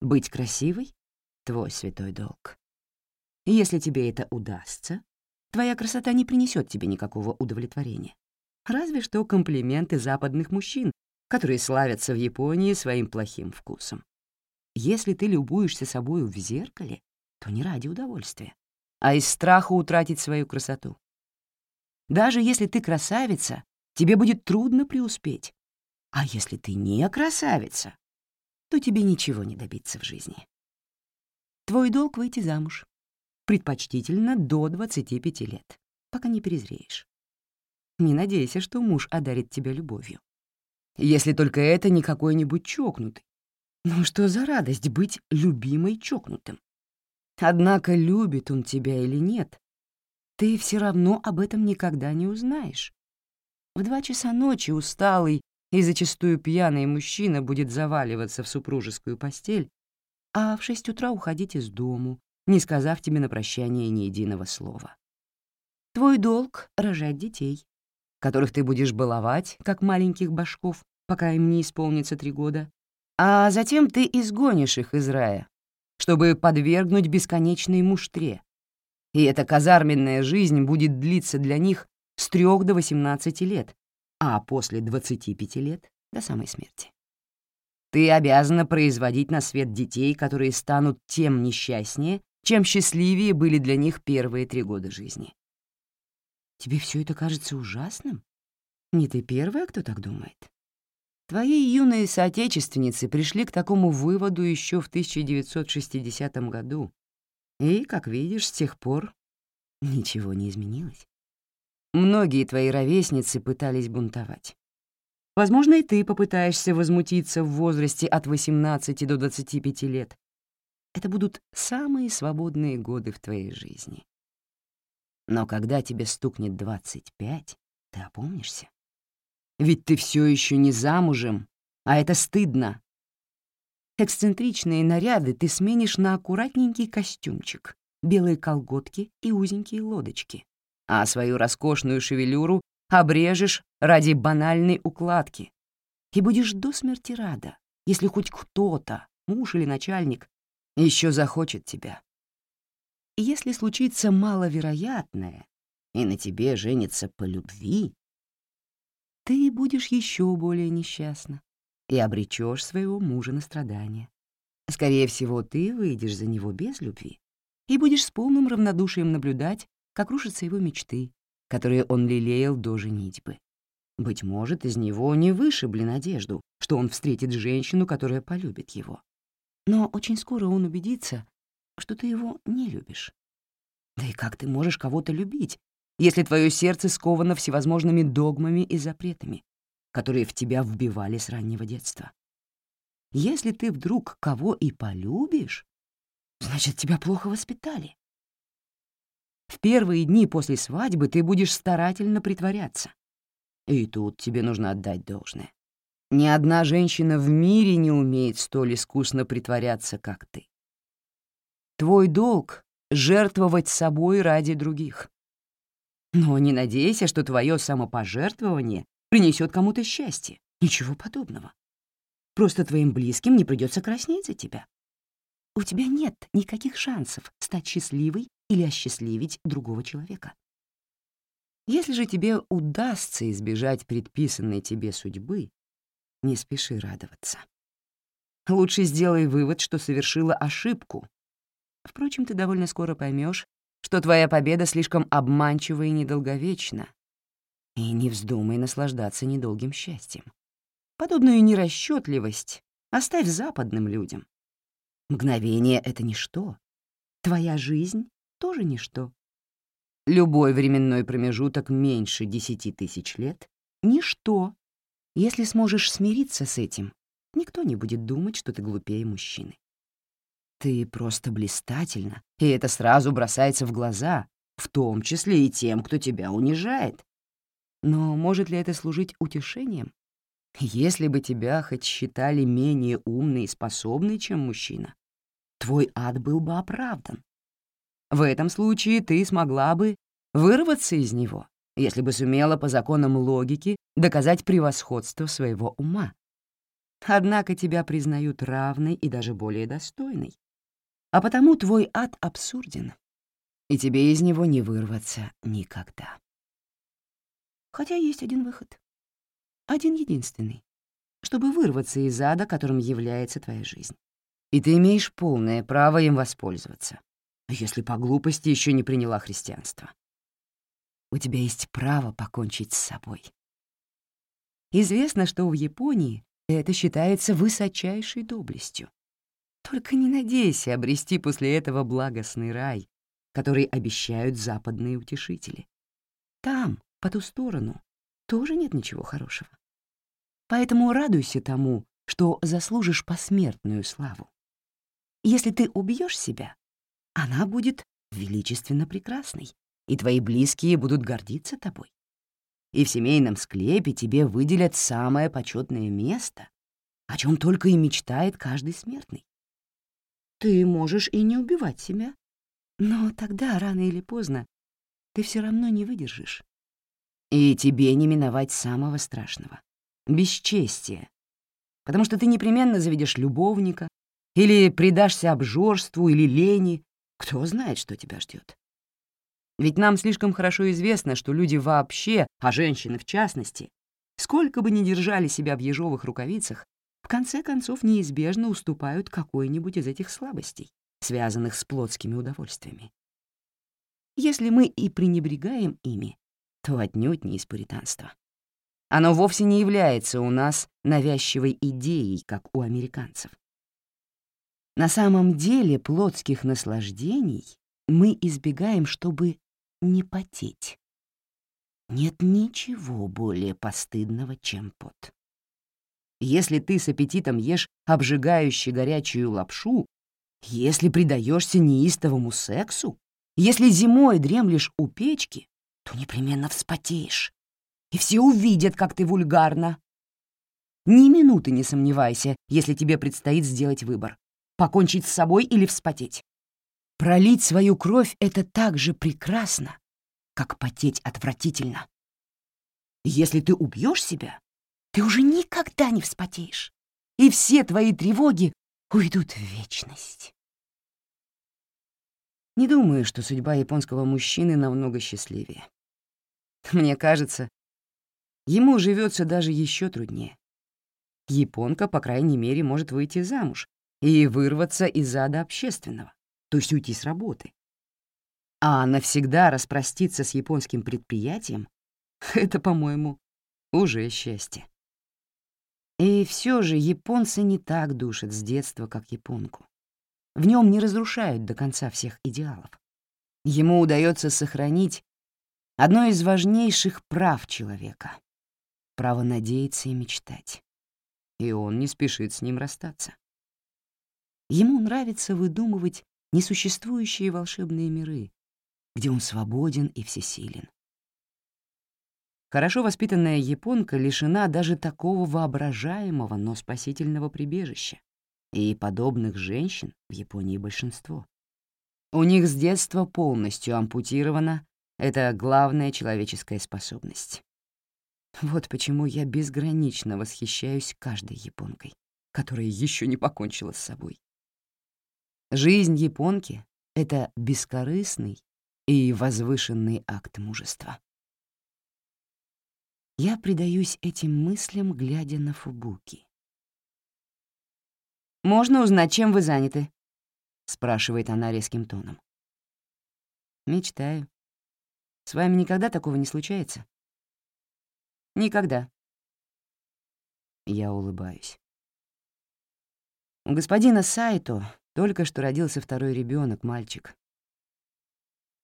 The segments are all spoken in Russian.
Быть красивой — твой святой долг. Если тебе это удастся, твоя красота не принесет тебе никакого удовлетворения. Разве что комплименты западных мужчин, которые славятся в Японии своим плохим вкусом. Если ты любуешься собою в зеркале, то не ради удовольствия, а из страха утратить свою красоту. Даже если ты красавица, тебе будет трудно преуспеть. А если ты не красавица, то тебе ничего не добиться в жизни. Твой долг — выйти замуж. Предпочтительно до 25 лет, пока не перезреешь. Не надейся, что муж одарит тебя любовью. Если только это не какой-нибудь чокнутый. Ну что за радость быть любимой чокнутым? Однако любит он тебя или нет, ты все равно об этом никогда не узнаешь. В два часа ночи усталый и зачастую пьяный мужчина будет заваливаться в супружескую постель, а в шесть утра уходить из дому, не сказав тебе на прощание ни единого слова. Твой долг — рожать детей, которых ты будешь баловать, как маленьких башков, пока им не исполнится три года, а затем ты изгонишь их из рая, чтобы подвергнуть бесконечной муштре. И эта казарменная жизнь будет длиться для них с трех до 18 лет, а после 25 лет — до самой смерти. Ты обязана производить на свет детей, которые станут тем несчастнее, чем счастливее были для них первые три года жизни. Тебе все это кажется ужасным? Не ты первая, кто так думает. Твои юные соотечественницы пришли к такому выводу еще в 1960 году, и, как видишь, с тех пор ничего не изменилось. Многие твои ровесницы пытались бунтовать. Возможно, и ты попытаешься возмутиться в возрасте от 18 до 25 лет. Это будут самые свободные годы в твоей жизни. Но когда тебе стукнет 25, ты опомнишься. Ведь ты все еще не замужем, а это стыдно. Эксцентричные наряды ты сменишь на аккуратненький костюмчик, белые колготки и узенькие лодочки, а свою роскошную шевелюру обрежешь ради банальной укладки и будешь до смерти рада, если хоть кто-то, муж или начальник, еще захочет тебя. И если случится маловероятное, и на тебе женится по любви, ты будешь еще более несчастна и обречешь своего мужа на страдания. Скорее всего, ты выйдешь за него без любви и будешь с полным равнодушием наблюдать, как рушатся его мечты, которые он лелеял до женитьбы. Быть может, из него не вышибли надежду, что он встретит женщину, которая полюбит его. Но очень скоро он убедится, что ты его не любишь. Да и как ты можешь кого-то любить, если твое сердце сковано всевозможными догмами и запретами, которые в тебя вбивали с раннего детства. Если ты вдруг кого и полюбишь, значит, тебя плохо воспитали. В первые дни после свадьбы ты будешь старательно притворяться. И тут тебе нужно отдать должное. Ни одна женщина в мире не умеет столь искусно притворяться, как ты. Твой долг — жертвовать собой ради других. Но не надейся, что твое самопожертвование принесет кому-то счастье. Ничего подобного. Просто твоим близким не придется краснеть за тебя. У тебя нет никаких шансов стать счастливой или осчастливить другого человека. Если же тебе удастся избежать предписанной тебе судьбы, не спеши радоваться. Лучше сделай вывод, что совершила ошибку. Впрочем, ты довольно скоро поймешь, что твоя победа слишком обманчива и недолговечна, и не вздумай наслаждаться недолгим счастьем. Подобную нерасчетливость оставь западным людям. Мгновение — это ничто. Твоя жизнь — тоже ничто. Любой временной промежуток меньше десяти тысяч лет — ничто. Если сможешь смириться с этим, никто не будет думать, что ты глупее мужчины. Ты просто блистательна, и это сразу бросается в глаза, в том числе и тем, кто тебя унижает. Но может ли это служить утешением? Если бы тебя хоть считали менее умной и способной, чем мужчина, твой ад был бы оправдан. В этом случае ты смогла бы вырваться из него, если бы сумела по законам логики доказать превосходство своего ума. Однако тебя признают равной и даже более достойной. А потому твой ад абсурден, и тебе из него не вырваться никогда. Хотя есть один выход. Один единственный. Чтобы вырваться из ада, которым является твоя жизнь. И ты имеешь полное право им воспользоваться, если по глупости еще не приняла христианство. У тебя есть право покончить с собой. Известно, что в Японии это считается высочайшей доблестью. Только не надейся обрести после этого благостный рай, который обещают западные утешители. Там, по ту сторону, тоже нет ничего хорошего. Поэтому радуйся тому, что заслужишь посмертную славу. Если ты убьешь себя, она будет величественно прекрасной, и твои близкие будут гордиться тобой. И в семейном склепе тебе выделят самое почетное место, о чем только и мечтает каждый смертный. Ты можешь и не убивать себя, но тогда, рано или поздно, ты все равно не выдержишь. И тебе не миновать самого страшного — бесчестия, потому что ты непременно заведешь любовника или предашься обжорству или лени, кто знает, что тебя ждет. Ведь нам слишком хорошо известно, что люди вообще, а женщины в частности, сколько бы ни держали себя в ежовых рукавицах, в конце концов неизбежно уступают какой-нибудь из этих слабостей, связанных с плотскими удовольствиями. Если мы и пренебрегаем ими, то отнюдь не из пуританства. Оно вовсе не является у нас навязчивой идеей, как у американцев. На самом деле плотских наслаждений мы избегаем, чтобы не потеть. Нет ничего более постыдного, чем пот. Если ты с аппетитом ешь обжигающую горячую лапшу, если предаешься неистовому сексу, если зимой дремлешь у печки, то непременно вспотеешь, и все увидят, как ты вульгарна. Ни минуты не сомневайся, если тебе предстоит сделать выбор — покончить с собой или вспотеть. Пролить свою кровь — это так же прекрасно, как потеть отвратительно. Если ты убьешь себя, ты уже никогда не вспотеешь, и все твои тревоги уйдут в вечность. Не думаю, что судьба японского мужчины намного счастливее. Мне кажется, ему живется даже еще труднее. Японка, по крайней мере, может выйти замуж и вырваться из ада общественного то есть уйти с работы. А навсегда распроститься с японским предприятием — это, по-моему, уже счастье. И все же японцы не так душат с детства, как японку. В нем не разрушают до конца всех идеалов. Ему удается сохранить одно из важнейших прав человека — право надеяться и мечтать. И он не спешит с ним расстаться. Ему нравится выдумывать несуществующие волшебные миры, где он свободен и всесилен. Хорошо воспитанная японка лишена даже такого воображаемого, но спасительного прибежища, и подобных женщин в Японии большинство. У них с детства полностью ампутирована эта главная человеческая способность. Вот почему я безгранично восхищаюсь каждой японкой, которая еще не покончила с собой. Жизнь японки — это бескорыстный и возвышенный акт мужества. Я предаюсь этим мыслям, глядя на Фубуки. «Можно узнать, чем вы заняты?» — спрашивает она резким тоном. «Мечтаю. С вами никогда такого не случается?» «Никогда». Я улыбаюсь. У господина Сайто только что родился второй ребенок, мальчик.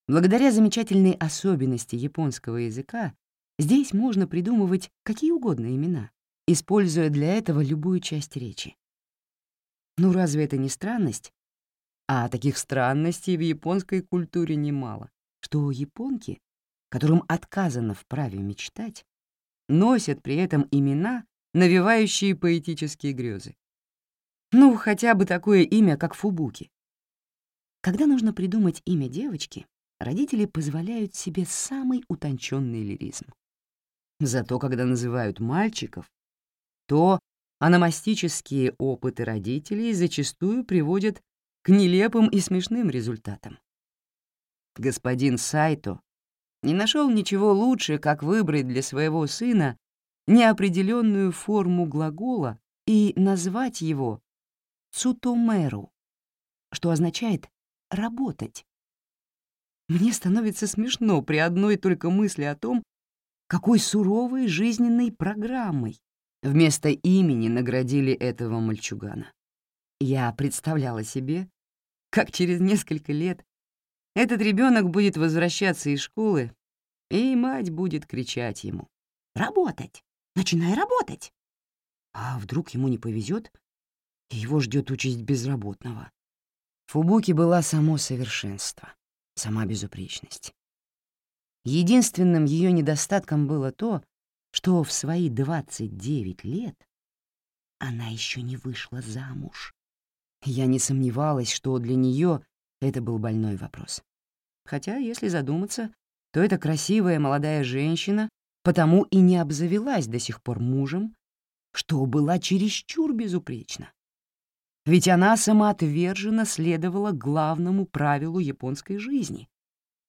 Благодаря замечательной особенности японского языка здесь можно придумывать какие угодно имена, используя для этого любую часть речи. Ну разве это не странность? А таких странностей в японской культуре немало, что японки, которым отказано в праве мечтать, носят при этом имена, навевающие поэтические грезы. Ну, хотя бы такое имя, как Фубуки. Когда нужно придумать имя девочки, родители позволяют себе самый утонченный лиризм. Зато когда называют мальчиков, то аномастические опыты родителей зачастую приводят к нелепым и смешным результатам. Господин Сайто не нашел ничего лучше, как выбрать для своего сына неопределенную форму глагола и назвать его «цутомеру», что означает «работать». Мне становится смешно при одной только мысли о том, какой суровой жизненной программой вместо имени наградили этого мальчугана. Я представляла себе, как через несколько лет этот ребенок будет возвращаться из школы, и мать будет кричать ему «Работать! Начинай работать!» А вдруг ему не повезет, и его ждет участь безработного? Фубуки была само совершенство, сама безупречность. Единственным ее недостатком было то, что в свои 29 лет она еще не вышла замуж. Я не сомневалась, что для нее это был больной вопрос. Хотя, если задуматься, то эта красивая молодая женщина потому и не обзавелась до сих пор мужем, что была чересчур безупречна. Ведь она самоотверженно следовала главному правилу японской жизни,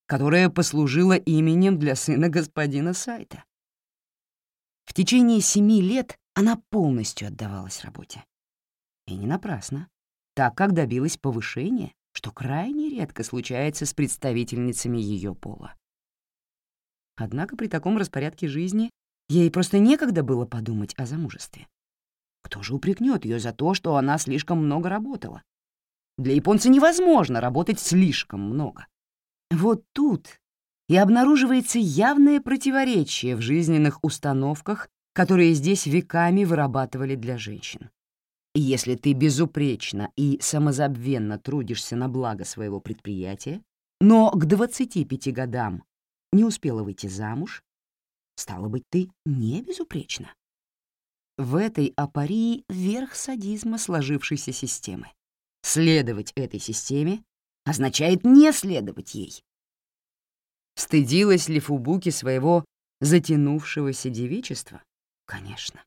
которое послужило именем для сына господина Сайта. В течение семи лет она полностью отдавалась работе. И не напрасно, так как добилась повышения, что крайне редко случается с представительницами ее пола. Однако при таком распорядке жизни ей просто некогда было подумать о замужестве. Кто же упрекнет ее за то, что она слишком много работала? Для японца невозможно работать слишком много. Вот тут и обнаруживается явное противоречие в жизненных установках, которые здесь веками вырабатывали для женщин. Если ты безупречно и самозабвенно трудишься на благо своего предприятия, но к 25 годам не успела выйти замуж, стало быть, ты не безупречна. В этой апарии верх садизма сложившейся системы. Следовать этой системе означает не следовать ей. Стыдилась ли Фубуки своего затянувшегося девичества? Конечно.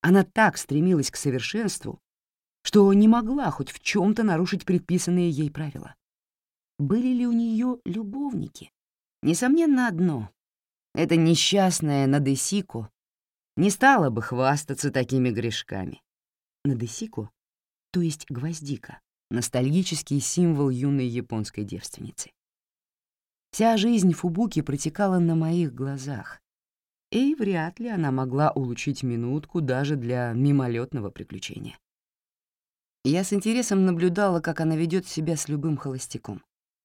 Она так стремилась к совершенству, что не могла хоть в чем то нарушить предписанные ей правила. Были ли у нее любовники? Несомненно, одно. Эта несчастная Надесико не стала бы хвастаться такими грешками. Надесико, то есть гвоздика, ностальгический символ юной японской девственницы. Вся жизнь Фубуки протекала на моих глазах, и вряд ли она могла улучшить минутку даже для мимолетного приключения. Я с интересом наблюдала, как она ведет себя с любым холостяком.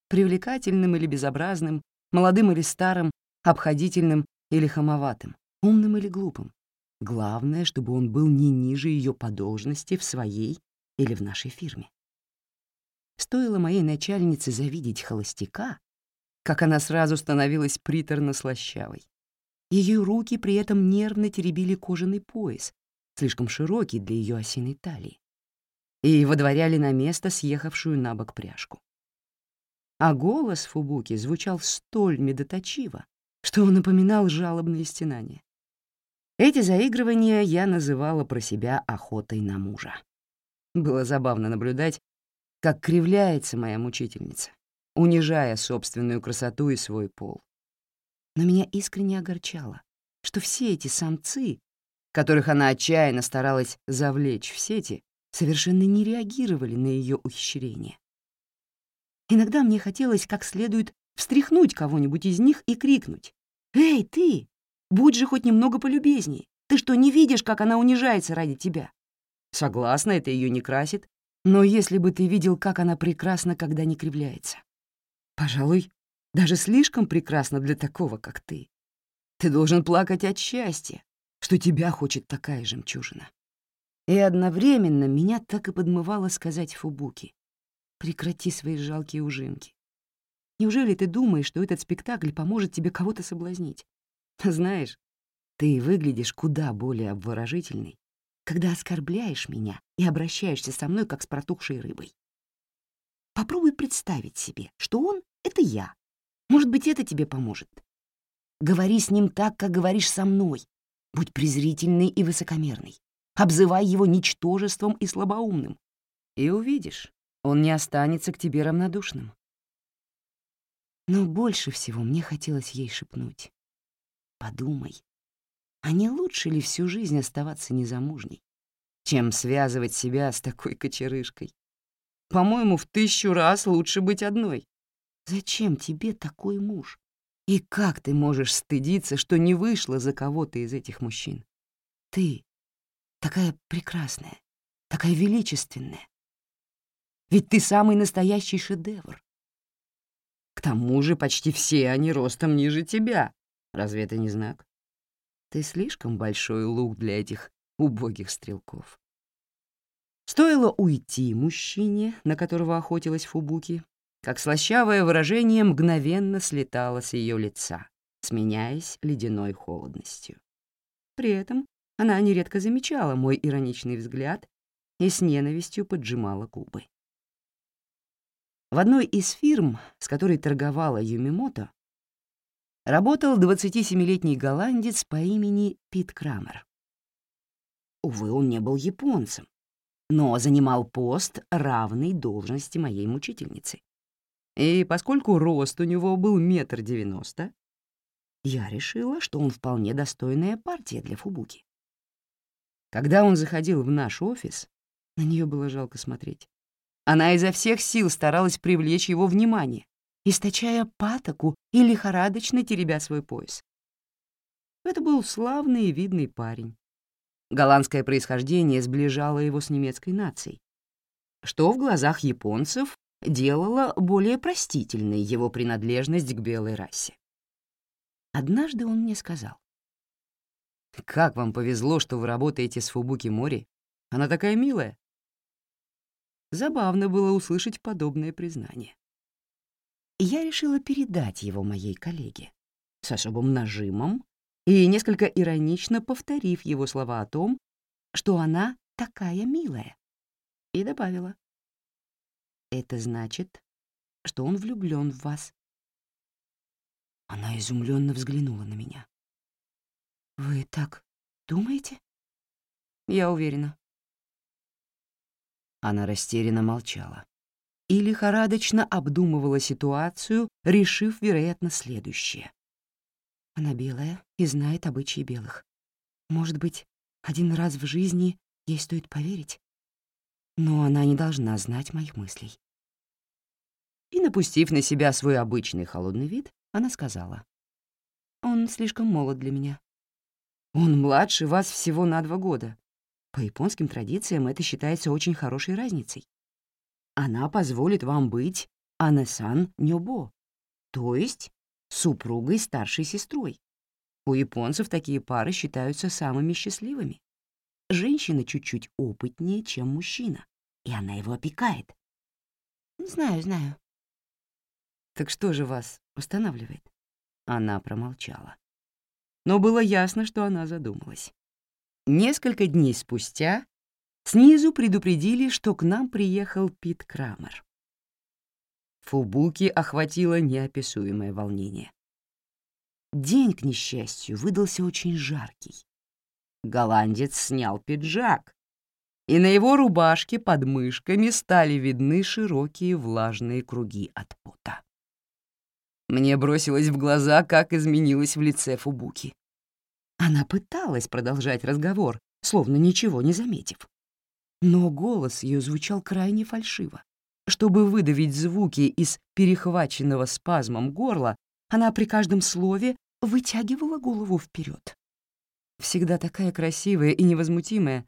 Привлекательным или безобразным, молодым или старым, обходительным или хамоватым, умным или глупым. Главное, чтобы он был не ниже ее по должности в своей или в нашей фирме. Стоило моей начальнице завидеть холостяка, как она сразу становилась приторно-слащавой. Ее руки при этом нервно теребили кожаный пояс, слишком широкий для ее осиной талии, и водворяли на место съехавшую на бок пряжку. А голос Фубуки звучал столь медоточиво, что он напоминал жалобные стенания. Эти заигрывания я называла про себя охотой на мужа. Было забавно наблюдать, как кривляется моя мучительница, унижая собственную красоту и свой пол. Но меня искренне огорчало, что все эти самцы, которых она отчаянно старалась завлечь в сети, совершенно не реагировали на ее ухищрение. Иногда мне хотелось как следует встряхнуть кого-нибудь из них и крикнуть. «Эй, ты! Будь же хоть немного полюбезней! Ты что, не видишь, как она унижается ради тебя?» Согласна, это ее не красит, но если бы ты видел, как она прекрасна, когда не кривляется. Пожалуй, даже слишком прекрасно для такого, как ты. Ты должен плакать от счастья, что тебя хочет такая жемчужина. И одновременно меня так и подмывало сказать Фубуки. Прекрати свои жалкие ужинки. Неужели ты думаешь, что этот спектакль поможет тебе кого-то соблазнить? Знаешь, ты выглядишь куда более обворожительной, когда оскорбляешь меня и обращаешься со мной, как с протухшей рыбой. Попробуй представить себе, что он — это я. Может быть, это тебе поможет. Говори с ним так, как говоришь со мной. Будь презрительный и высокомерный. обзывай его ничтожеством и слабоумным. И увидишь, он не останется к тебе равнодушным. Но больше всего мне хотелось ей шепнуть. Подумай, а не лучше ли всю жизнь оставаться незамужней, чем связывать себя с такой кочерышкой? По-моему, в тысячу раз лучше быть одной. Зачем тебе такой муж? И как ты можешь стыдиться, что не вышла за кого-то из этих мужчин? Ты такая прекрасная, такая величественная. Ведь ты самый настоящий шедевр. К тому же почти все они ростом ниже тебя. Разве это не знак? Ты слишком большой лук для этих убогих стрелков. Стоило уйти мужчине, на которого охотилась Фубуки, как слащавое выражение мгновенно слетало с ее лица, сменяясь ледяной холодностью. При этом она нередко замечала мой ироничный взгляд и с ненавистью поджимала губы. В одной из фирм, с которой торговала Юмимото, работал 27-летний голландец по имени Пит Крамер. Увы, он не был японцем, но занимал пост, равный должности моей мучительницы. И поскольку рост у него был метр девяносто, я решила, что он вполне достойная партия для Фубуки. Когда он заходил в наш офис, на нее было жалко смотреть. Она изо всех сил старалась привлечь его внимание, источая патоку и лихорадочно теребя свой пояс. Это был славный и видный парень. Голландское происхождение сближало его с немецкой нацией, что в глазах японцев делала более простительной его принадлежность к белой расе. Однажды он мне сказал. «Как вам повезло, что вы работаете с Фубуки Мори. Она такая милая». Забавно было услышать подобное признание. Я решила передать его моей коллеге с особым нажимом и несколько иронично повторив его слова о том, что она такая милая, и добавила. Это значит, что он влюблён в вас. Она изумлённо взглянула на меня. Вы так думаете? Я уверена. Она растерянно молчала и лихорадочно обдумывала ситуацию, решив, вероятно, следующее. Она белая и знает обычаи белых. Может быть, один раз в жизни ей стоит поверить? Но она не должна знать моих мыслей и, напустив на себя свой обычный холодный вид, она сказала. «Он слишком молод для меня. Он младше вас всего на два года. По японским традициям это считается очень хорошей разницей. Она позволит вам быть Анесан Нёбо, то есть супругой старшей сестрой. У японцев такие пары считаются самыми счастливыми. Женщина чуть-чуть опытнее, чем мужчина, и она его опекает. «Знаю, знаю», «Так что же вас останавливает?» Она промолчала. Но было ясно, что она задумалась. Несколько дней спустя снизу предупредили, что к нам приехал Пит Крамер. Фубуки охватило неописуемое волнение. День, к несчастью, выдался очень жаркий. Голландец снял пиджак, и на его рубашке под мышками стали видны широкие влажные круги от пота. Мне бросилось в глаза, как изменилось в лице Фубуки. Она пыталась продолжать разговор, словно ничего не заметив. Но голос ее звучал крайне фальшиво. Чтобы выдавить звуки из перехваченного спазмом горла, она при каждом слове вытягивала голову вперед. Всегда такая красивая и невозмутимая,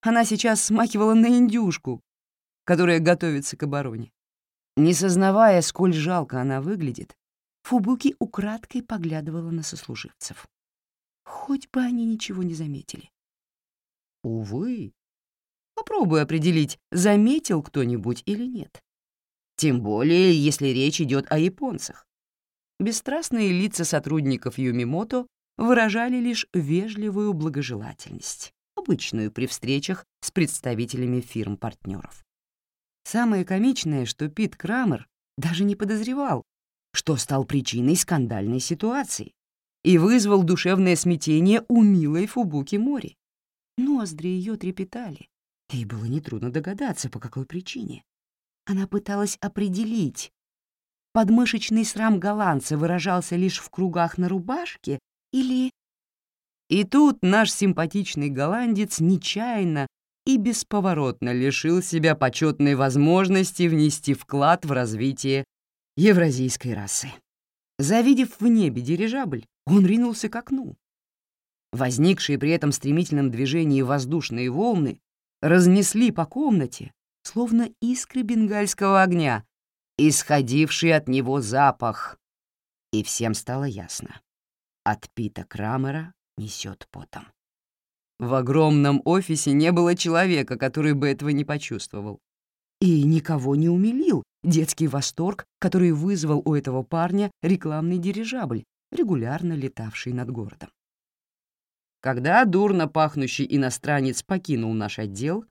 она сейчас смахивала на индюшку, которая готовится к обороне. Не сознавая, сколь жалко она выглядит, Фубуки украдкой поглядывала на сослуживцев. Хоть бы они ничего не заметили. Увы. Попробуй определить, заметил кто-нибудь или нет. Тем более, если речь идет о японцах. Бесстрастные лица сотрудников Юмимото выражали лишь вежливую благожелательность, обычную при встречах с представителями фирм-партнеров. Самое комичное, что Пит Крамер даже не подозревал, что стал причиной скандальной ситуации и вызвал душевное смятение у милой Фубуки Мори. Ноздри ее трепетали, и было нетрудно догадаться, по какой причине. Она пыталась определить, подмышечный срам голландца выражался лишь в кругах на рубашке или... И тут наш симпатичный голландец нечаянно и бесповоротно лишил себя почетной возможности внести вклад в развитие евразийской расы. Завидев в небе дирижабль, он ринулся к окну. Возникшие при этом стремительном движении воздушные волны разнесли по комнате, словно искры бенгальского огня, исходивший от него запах. И всем стало ясно. От Пита Крамера несет потом. В огромном офисе не было человека, который бы этого не почувствовал. И никого не умилил детский восторг, который вызвал у этого парня рекламный дирижабль, регулярно летавший над городом. Когда дурно пахнущий иностранец покинул наш отдел,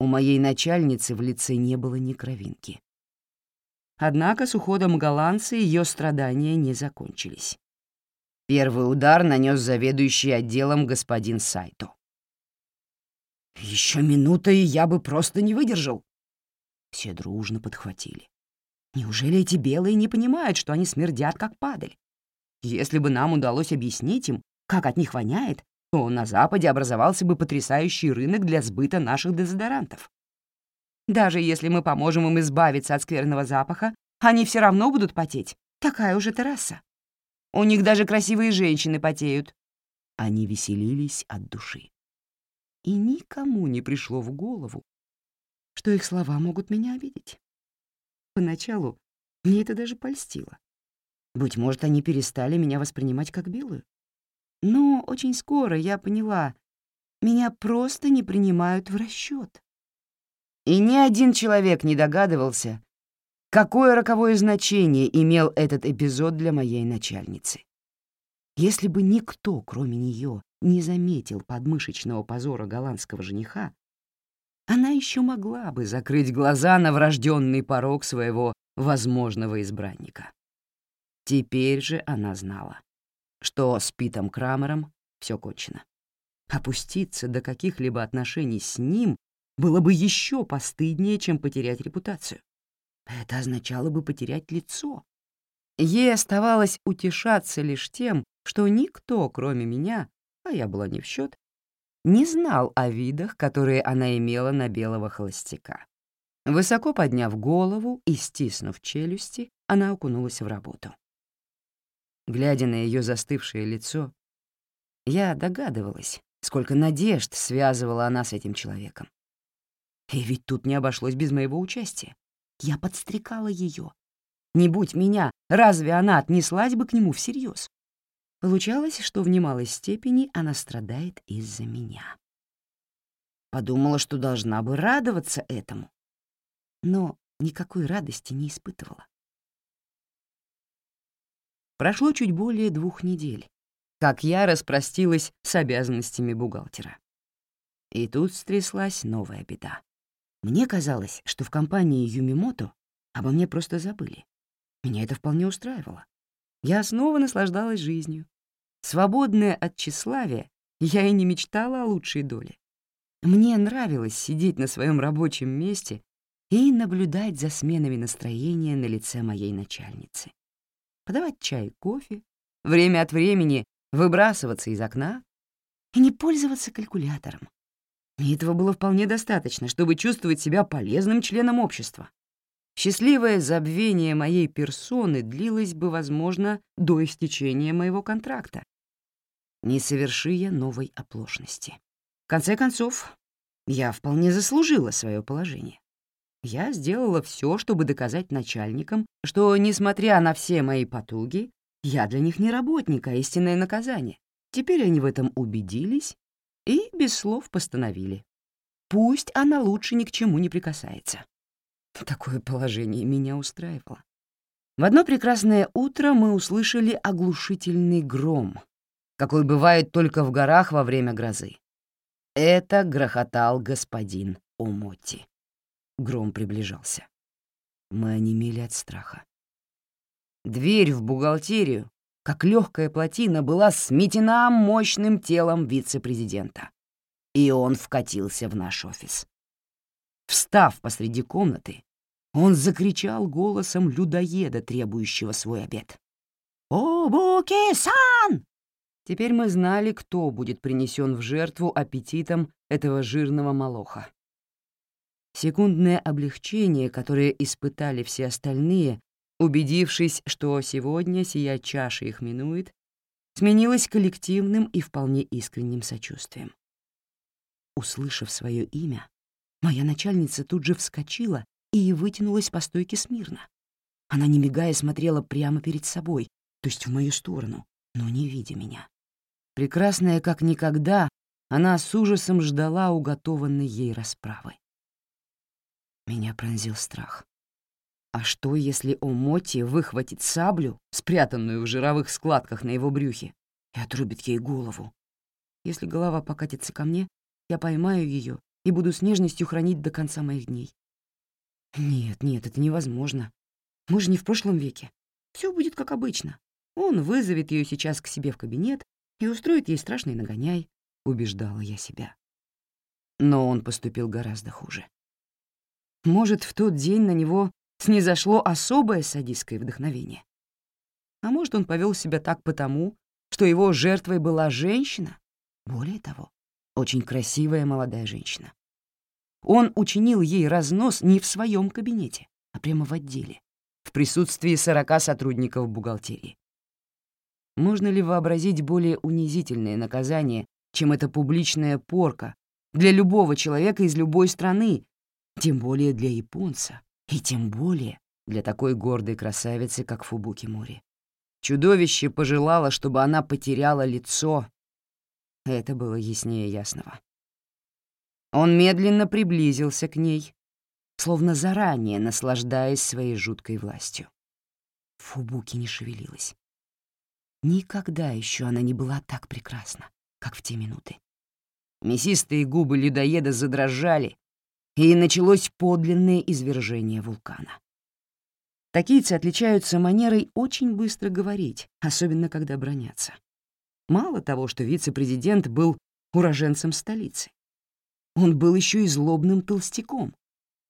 у моей начальницы в лице не было ни кровинки. Однако с уходом голландца ее страдания не закончились. Первый удар нанес заведующий отделом господин Сайто. Еще минута, и я бы просто не выдержал. Все дружно подхватили. Неужели эти белые не понимают, что они смердят, как падаль? Если бы нам удалось объяснить им, как от них воняет, то на Западе образовался бы потрясающий рынок для сбыта наших дезодорантов. Даже если мы поможем им избавиться от скверного запаха, они все равно будут потеть. Такая уже терраса. У них даже красивые женщины потеют. Они веселились от души. И никому не пришло в голову, что их слова могут меня обидеть. Поначалу мне это даже польстило. Быть может, они перестали меня воспринимать как белую. Но очень скоро я поняла, меня просто не принимают в расчет. И ни один человек не догадывался, какое роковое значение имел этот эпизод для моей начальницы. Если бы никто, кроме нее, не заметил подмышечного позора голландского жениха, она еще могла бы закрыть глаза на врожденный порог своего возможного избранника. Теперь же она знала, что с Питом Крамером все кончено. Опуститься до каких-либо отношений с ним было бы еще постыднее, чем потерять репутацию. Это означало бы потерять лицо. Ей оставалось утешаться лишь тем, что никто, кроме меня, а я была не в счет, не знал о видах, которые она имела на белого холостяка. Высоко подняв голову и стиснув челюсти, она окунулась в работу. Глядя на ее застывшее лицо, я догадывалась, сколько надежд связывала она с этим человеком. И ведь тут не обошлось без моего участия. Я подстрекала ее. Не будь меня, разве она отнеслась бы к нему всерьез? Получалось, что в немалой степени она страдает из-за меня. Подумала, что должна бы радоваться этому, но никакой радости не испытывала. Прошло чуть более двух недель, как я распростилась с обязанностями бухгалтера. И тут стряслась новая беда. Мне казалось, что в компании Юмимото обо мне просто забыли. Меня это вполне устраивало. Я снова наслаждалась жизнью. Свободная от тщеславия, я и не мечтала о лучшей доле. Мне нравилось сидеть на своем рабочем месте и наблюдать за сменами настроения на лице моей начальницы. Подавать чай кофе, время от времени выбрасываться из окна и не пользоваться калькулятором. И этого было вполне достаточно, чтобы чувствовать себя полезным членом общества. Счастливое забвение моей персоны длилось бы, возможно, до истечения моего контракта. Не соверши я новой оплошности. В конце концов, я вполне заслужила свое положение. Я сделала все, чтобы доказать начальникам, что, несмотря на все мои потуги, я для них не работник, а истинное наказание. Теперь они в этом убедились и без слов постановили. Пусть она лучше ни к чему не прикасается. Такое положение меня устраивало. В одно прекрасное утро мы услышали оглушительный гром, какой бывает только в горах во время грозы. Это грохотал господин Омоти. Гром приближался. Мы онемели от страха. Дверь в бухгалтерию как легкая плотина, была сметена мощным телом вице-президента. и он вкатился в наш офис. Встав посреди комнаты, он закричал голосом людоеда, требующего свой обед. «Обуки-сан!» Теперь мы знали, кто будет принесен в жертву аппетитом этого жирного молоха. Секундное облегчение, которое испытали все остальные, убедившись, что сегодня сия чаша их минует, сменилось коллективным и вполне искренним сочувствием. Услышав свое имя, моя начальница тут же вскочила и вытянулась по стойке смирно. Она, не мигая, смотрела прямо перед собой, то есть в мою сторону, но не видя меня. Прекрасная как никогда, она с ужасом ждала уготованной ей расправы. Меня пронзил страх. А что, если Омоти выхватит саблю, спрятанную в жировых складках на его брюхе, и отрубит ей голову? Если голова покатится ко мне, я поймаю ее и буду с нежностью хранить до конца моих дней. Нет, нет, это невозможно. Мы же не в прошлом веке. Все будет как обычно. Он вызовет ее сейчас к себе в кабинет и устроит ей страшный нагоняй, убеждала я себя. Но он поступил гораздо хуже. Может, в тот день на него снизошло особое садистское вдохновение. А может, он повел себя так потому, что его жертвой была женщина, более того, очень красивая молодая женщина. Он учинил ей разнос не в своем кабинете, а прямо в отделе, в присутствии сорока сотрудников бухгалтерии. Можно ли вообразить более унизительное наказание, чем эта публичная порка для любого человека из любой страны, тем более для японца? И тем более для такой гордой красавицы, как Фубуки Мори. Чудовище пожелало, чтобы она потеряла лицо. Это было яснее ясного. Он медленно приблизился к ней, словно заранее наслаждаясь своей жуткой властью. Фубуки не шевелилась. Никогда еще она не была так прекрасна, как в те минуты. Мясистые губы людоеда задрожали, и началось подлинное извержение вулкана. Такийцы отличаются манерой очень быстро говорить, особенно когда бронятся. Мало того, что вице-президент был уроженцем столицы. Он был еще и злобным толстяком,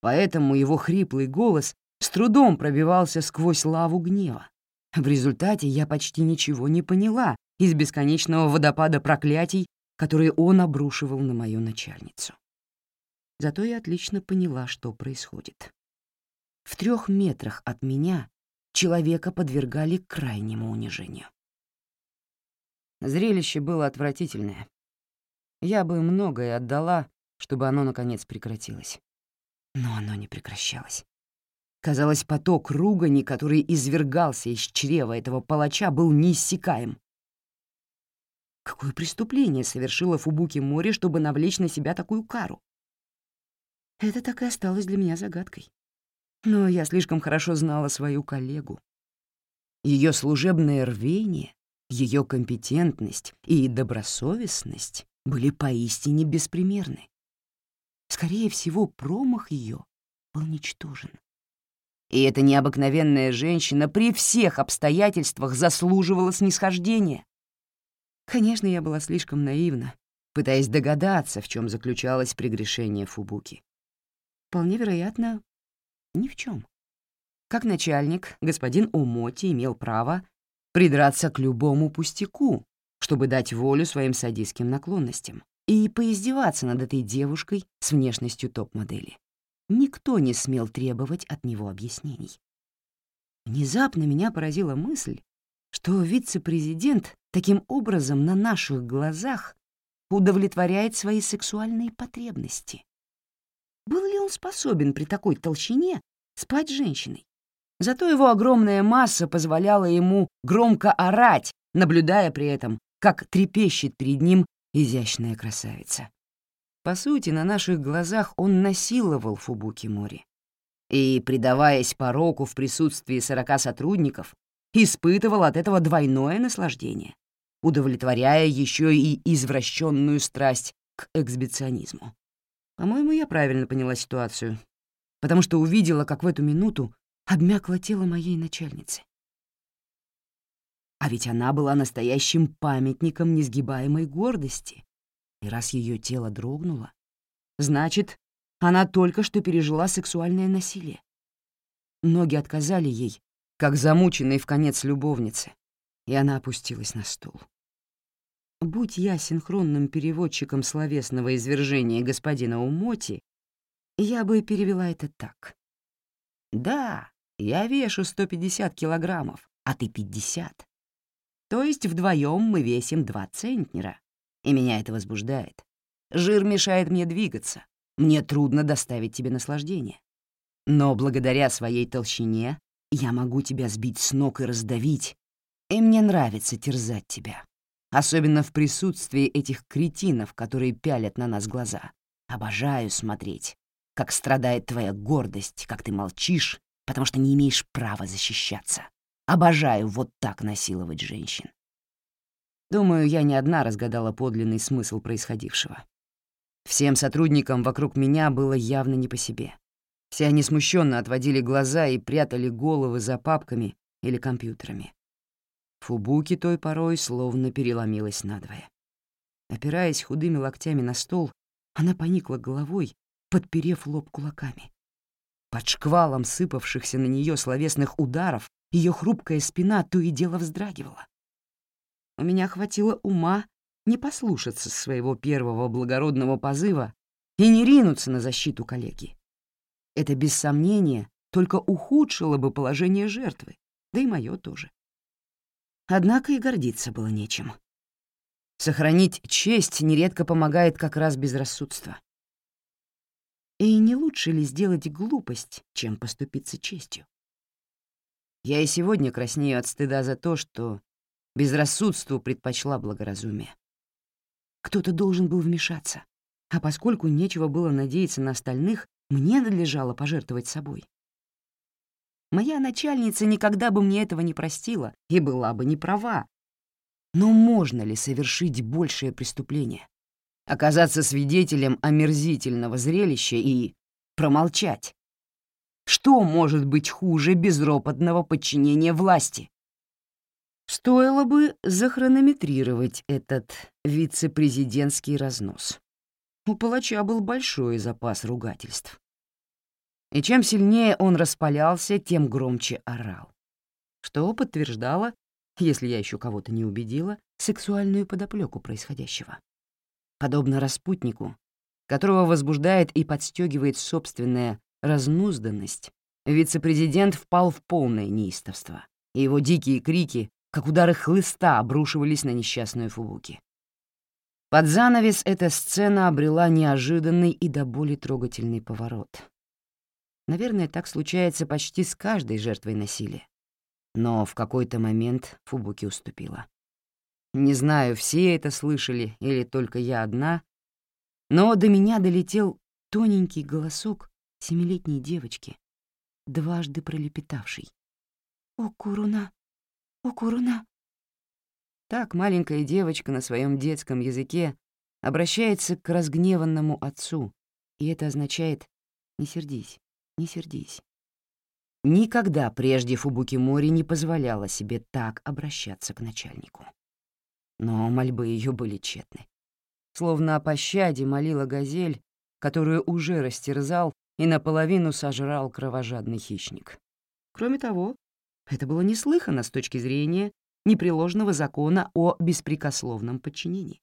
поэтому его хриплый голос с трудом пробивался сквозь лаву гнева. В результате я почти ничего не поняла из бесконечного водопада проклятий, которые он обрушивал на мою начальницу. Зато я отлично поняла, что происходит. В трех метрах от меня человека подвергали крайнему унижению. Зрелище было отвратительное. Я бы многое отдала, чтобы оно, наконец, прекратилось. Но оно не прекращалось. Казалось, поток ругани, который извергался из чрева этого палача, был неиссякаем. Какое преступление совершила Фубуки Мори, чтобы навлечь на себя такую кару? Это так и осталось для меня загадкой. Но я слишком хорошо знала свою коллегу. Ее служебное рвение, ее компетентность и добросовестность были поистине беспримерны. Скорее всего, промах ее был ничтожен. И эта необыкновенная женщина при всех обстоятельствах заслуживала снисхождения. Конечно, я была слишком наивна, пытаясь догадаться, в чем заключалось прегрешение Фубуки. Вполне вероятно, ни в чем. Как начальник, господин Умоти имел право придраться к любому пустяку, чтобы дать волю своим садистским наклонностям и поиздеваться над этой девушкой с внешностью топ-модели. Никто не смел требовать от него объяснений. Внезапно меня поразила мысль, что вице-президент таким образом на наших глазах удовлетворяет свои сексуальные потребности. Был ли он способен при такой толщине спать с женщиной? Зато его огромная масса позволяла ему громко орать, наблюдая при этом, как трепещет перед ним изящная красавица. По сути, на наших глазах он насиловал Фубуки Мори. И, предаваясь пороку в присутствии сорока сотрудников, испытывал от этого двойное наслаждение, удовлетворяя еще и извращенную страсть к эксбиционизму. По-моему, я правильно поняла ситуацию, потому что увидела, как в эту минуту обмякло тело моей начальницы. А ведь она была настоящим памятником несгибаемой гордости, И раз ее тело дрогнуло, значит, она только что пережила сексуальное насилие. Ноги отказали ей, как замученной в конец любовнице, и она опустилась на стул. Будь я синхронным переводчиком словесного извержения господина Умоти, я бы перевела это так. «Да, я вешу 150 килограммов, а ты 50. То есть вдвоем мы весим 2 центнера, и меня это возбуждает. Жир мешает мне двигаться, мне трудно доставить тебе наслаждение. Но благодаря своей толщине я могу тебя сбить с ног и раздавить, и мне нравится терзать тебя особенно в присутствии этих кретинов, которые пялят на нас глаза. Обожаю смотреть, как страдает твоя гордость, как ты молчишь, потому что не имеешь права защищаться. Обожаю вот так насиловать женщин. Думаю, я не одна разгадала подлинный смысл происходившего. Всем сотрудникам вокруг меня было явно не по себе. Все они смущенно отводили глаза и прятали головы за папками или компьютерами. Фубуки той порой словно переломилась надвое. Опираясь худыми локтями на стол, она поникла головой, подперев лоб кулаками. Под шквалом сыпавшихся на нее словесных ударов ее хрупкая спина то и дело вздрагивала. У меня хватило ума не послушаться своего первого благородного позыва и не ринуться на защиту коллеги. Это, без сомнения, только ухудшило бы положение жертвы, да и мое тоже. Однако и гордиться было нечем. Сохранить честь нередко помогает как раз безрассудство. И не лучше ли сделать глупость, чем поступиться честью? Я и сегодня краснею от стыда за то, что безрассудству предпочла благоразумие. Кто-то должен был вмешаться, а поскольку нечего было надеяться на остальных, мне надлежало пожертвовать собой. Моя начальница никогда бы мне этого не простила и была бы не права. Но можно ли совершить большее преступление? Оказаться свидетелем омерзительного зрелища и промолчать? Что может быть хуже безропотного подчинения власти? Стоило бы захронометрировать этот вице-президентский разнос. У палача был большой запас ругательств. И чем сильнее он распалялся, тем громче орал. Что подтверждало, если я еще кого-то не убедила, сексуальную подоплеку происходящего. Подобно распутнику, которого возбуждает и подстегивает собственная разнузданность, вице-президент впал в полное неистовство, и его дикие крики, как удары хлыста, обрушивались на несчастную Фубуки. Под занавес эта сцена обрела неожиданный и до боли трогательный поворот. Наверное, так случается почти с каждой жертвой насилия. Но в какой-то момент Фубуки уступила. Не знаю, все это слышали или только я одна, но до меня долетел тоненький голосок семилетней девочки, дважды пролепетавший. «О, Куруна! О, Куруна!» Так маленькая девочка на своем детском языке обращается к разгневанному отцу, и это означает «не сердись, не сердись. Никогда прежде Фубуки Мори не позволяла себе так обращаться к начальнику. Но мольбы ее были тщетны. Словно о пощаде молила газель, которую уже растерзал и наполовину сожрал кровожадный хищник. Кроме того, это было неслыханно с точки зрения непреложного закона о беспрекословном подчинении.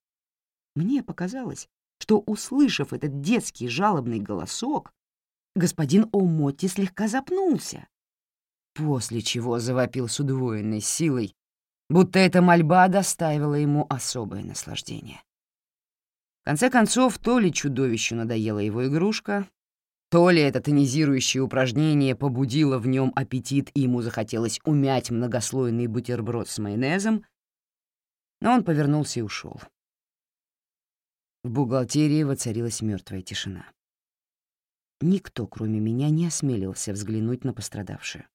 Мне показалось, что, услышав этот детский жалобный голосок, господин Омотти слегка запнулся, после чего завопил с удвоенной силой, будто эта мольба доставила ему особое наслаждение. В конце концов, то ли чудовищу надоела его игрушка, то ли это тонизирующее упражнение побудило в нем аппетит, и ему захотелось умять многослойный бутерброд с майонезом, но он повернулся и ушел. В бухгалтерии воцарилась мертвая тишина. Никто, кроме меня, не осмелился взглянуть на пострадавшую.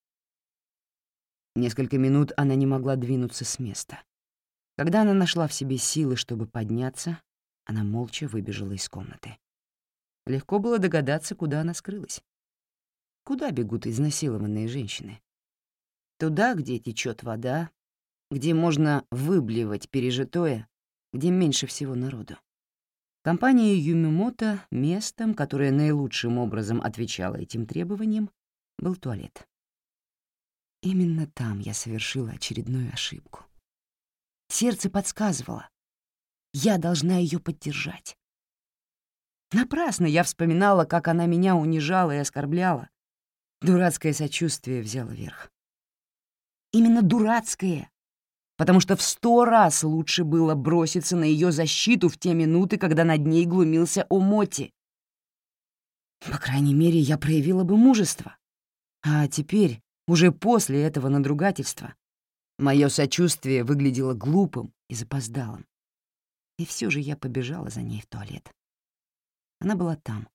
Несколько минут она не могла двинуться с места. Когда она нашла в себе силы, чтобы подняться, она молча выбежала из комнаты. Легко было догадаться, куда она скрылась. Куда бегут изнасилованные женщины? Туда, где течет вода, где можно выблевать пережитое, где меньше всего народу. Компания Юмимото местом, которое наилучшим образом отвечало этим требованиям, был туалет. Именно там я совершила очередную ошибку. Сердце подсказывало. Я должна ее поддержать. Напрасно я вспоминала, как она меня унижала и оскорбляла. Дурацкое сочувствие взяло верх. Именно дурацкое, потому что в сто раз лучше было броситься на ее защиту в те минуты, когда над ней глумился Омоти. По крайней мере, я проявила бы мужество. А теперь, уже после этого надругательства, мое сочувствие выглядело глупым и запоздалым. И все же я побежала за ней в туалет. Она была там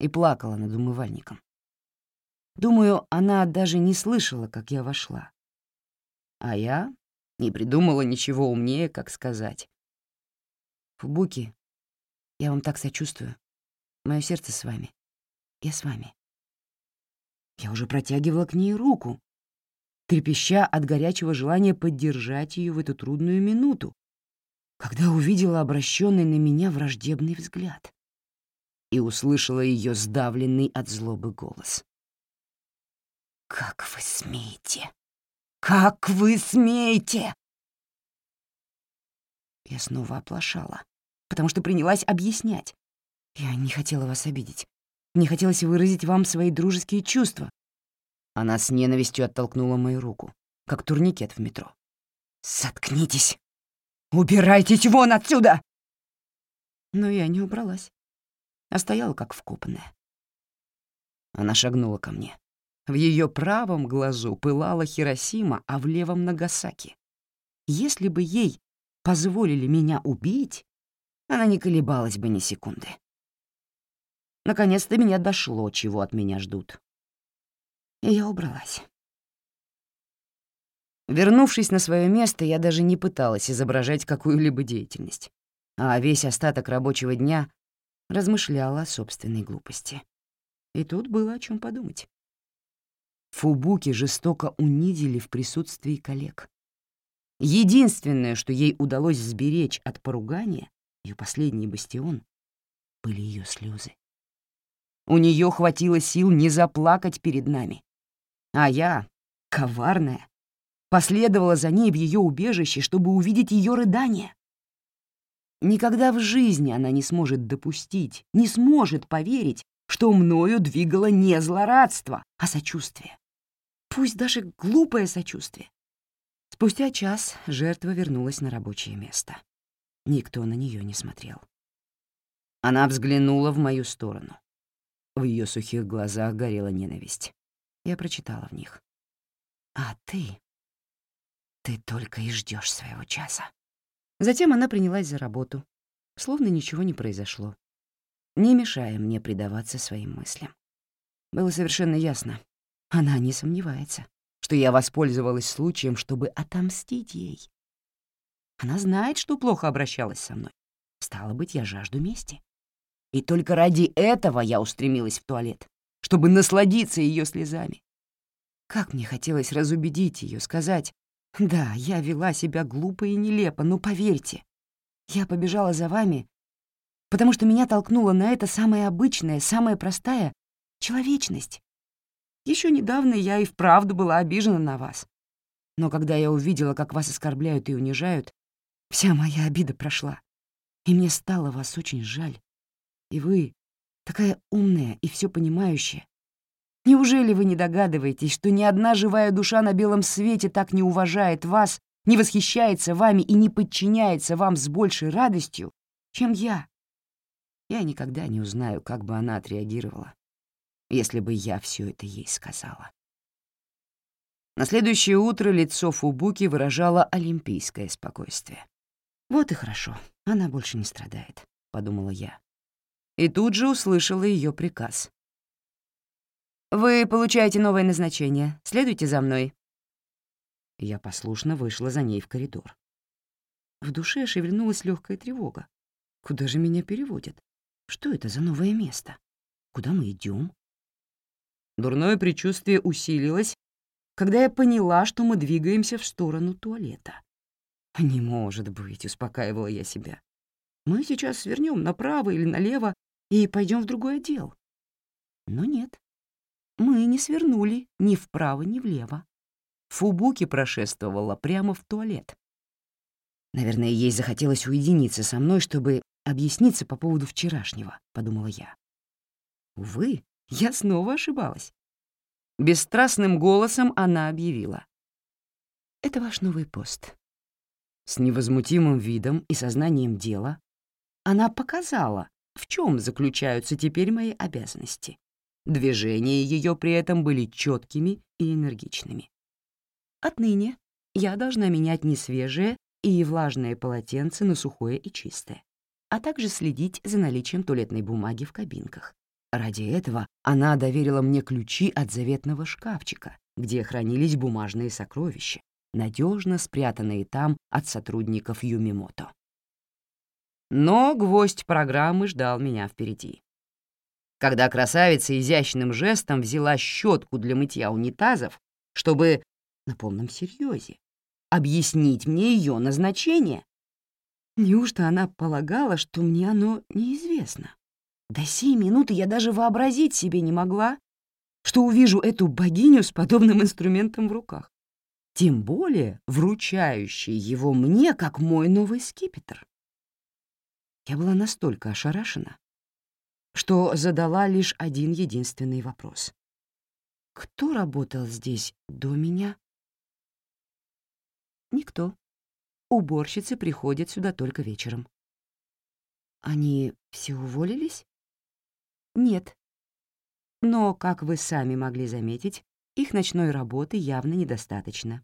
и плакала над умывальником. Думаю, она даже не слышала, как я вошла. А я не придумала ничего умнее, как сказать. «Фубуки, я вам так сочувствую. Мое сердце с вами. Я с вами». Я уже протягивала к ней руку, трепеща от горячего желания поддержать ее в эту трудную минуту, когда увидела обращенный на меня враждебный взгляд и услышала ее сдавленный от злобы голос. «Как вы смеете? Как вы смеете?» Я снова оплошала, потому что принялась объяснять. Я не хотела вас обидеть. Мне хотелось выразить вам свои дружеские чувства. Она с ненавистью оттолкнула мою руку, как турникет в метро. «Заткнитесь! Убирайтесь вон отсюда!» Но я не убралась, а стояла как вкопанная. Она шагнула ко мне. В ее правом глазу пылала Хиросима, а в левом — Нагасаки. Если бы ей позволили меня убить, она не колебалась бы ни секунды. Наконец-то меня дошло, чего от меня ждут. И я убралась. Вернувшись на свое место, я даже не пыталась изображать какую-либо деятельность, а весь остаток рабочего дня размышляла о собственной глупости. И тут было о чем подумать. Фубуки жестоко унизили в присутствии коллег. Единственное, что ей удалось сберечь от поругания, ее последний бастион, были ее слезы. У нее хватило сил не заплакать перед нами. А я, коварная, последовала за ней в ее убежище, чтобы увидеть ее рыдание. Никогда в жизни она не сможет допустить, не сможет поверить, что мною двигало не злорадство, а сочувствие. Пусть даже глупое сочувствие. Спустя час жертва вернулась на рабочее место. Никто на нее не смотрел. Она взглянула в мою сторону. В ее сухих глазах горела ненависть. Я прочитала в них. «А ты? Ты только и ждешь своего часа». Затем она принялась за работу, словно ничего не произошло, не мешая мне предаваться своим мыслям. Было совершенно ясно, она не сомневается, что я воспользовалась случаем, чтобы отомстить ей. Она знает, что плохо обращалась со мной. Стало быть, я жажду мести. И только ради этого я устремилась в туалет, чтобы насладиться ее слезами. Как мне хотелось разубедить ее, сказать, да, я вела себя глупо и нелепо, но поверьте, я побежала за вами, потому что меня толкнула на это самая обычная, самая простая человечность. Еще недавно я и вправду была обижена на вас. Но когда я увидела, как вас оскорбляют и унижают, вся моя обида прошла. И мне стало вас очень жаль. И вы, такая умная и все понимающая, Неужели вы не догадываетесь, что ни одна живая душа на белом свете так не уважает вас, не восхищается вами и не подчиняется вам с большей радостью, чем я? Я никогда не узнаю, как бы она отреагировала, если бы я все это ей сказала. На следующее утро лицо Фубуки выражало олимпийское спокойствие. «Вот и хорошо, она больше не страдает», — подумала я. И тут же услышала ее приказ. «Вы получаете новое назначение. Следуйте за мной». Я послушно вышла за ней в коридор. В душе шевельнулась легкая тревога. Куда же меня переводят? Что это за новое место? Куда мы идем? Дурное предчувствие усилилось, когда я поняла, что мы двигаемся в сторону туалета. «Не может быть», — успокаивала я себя. Мы сейчас свернем направо или налево и пойдем в другой отдел. Но нет, мы не свернули ни вправо, ни влево. Фубуки прошествовала прямо в туалет. Наверное, ей захотелось уединиться со мной, чтобы объясниться по поводу вчерашнего, — подумала я. Увы, я снова ошибалась. Бесстрастным голосом она объявила. «Это ваш новый пост». С невозмутимым видом и сознанием дела она показала, в чем заключаются теперь мои обязанности. Движения ее при этом были четкими и энергичными. Отныне я должна менять несвежее и влажное полотенце на сухое и чистое, а также следить за наличием туалетной бумаги в кабинках. Ради этого она доверила мне ключи от заветного шкафчика, где хранились бумажные сокровища, надежно спрятанные там от сотрудников Юмимото. Но гвоздь программы ждал меня впереди. Когда красавица изящным жестом взяла щетку для мытья унитазов, чтобы, на полном серьезе, объяснить мне ее назначение. Неужто она полагала, что мне оно неизвестно? До сей минуты я даже вообразить себе не могла, что увижу эту богиню с подобным инструментом в руках, тем более вручающей его мне как мой новый скипетр. Я была настолько ошарашена, что задала лишь один единственный вопрос. Кто работал здесь до меня? Никто. Уборщицы приходят сюда только вечером. Они все уволились? Нет. Но, как вы сами могли заметить, их ночной работы явно недостаточно.